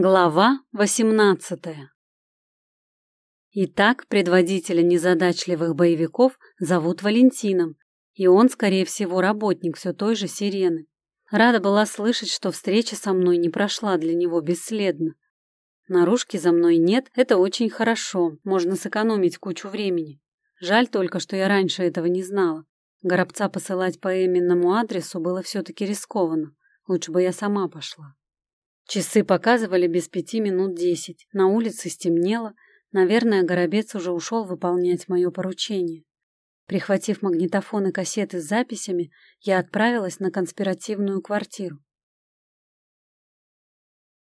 Глава восемнадцатая Итак, предводителя незадачливых боевиков зовут Валентином, и он, скорее всего, работник все той же сирены. Рада была слышать, что встреча со мной не прошла для него бесследно. Наружки за мной нет, это очень хорошо, можно сэкономить кучу времени. Жаль только, что я раньше этого не знала. Горобца посылать по именному адресу было все-таки рискованно. Лучше бы я сама пошла. Часы показывали без пяти минут десять. На улице стемнело. Наверное, Горобец уже ушел выполнять мое поручение. Прихватив магнитофон и кассеты с записями, я отправилась на конспиративную квартиру.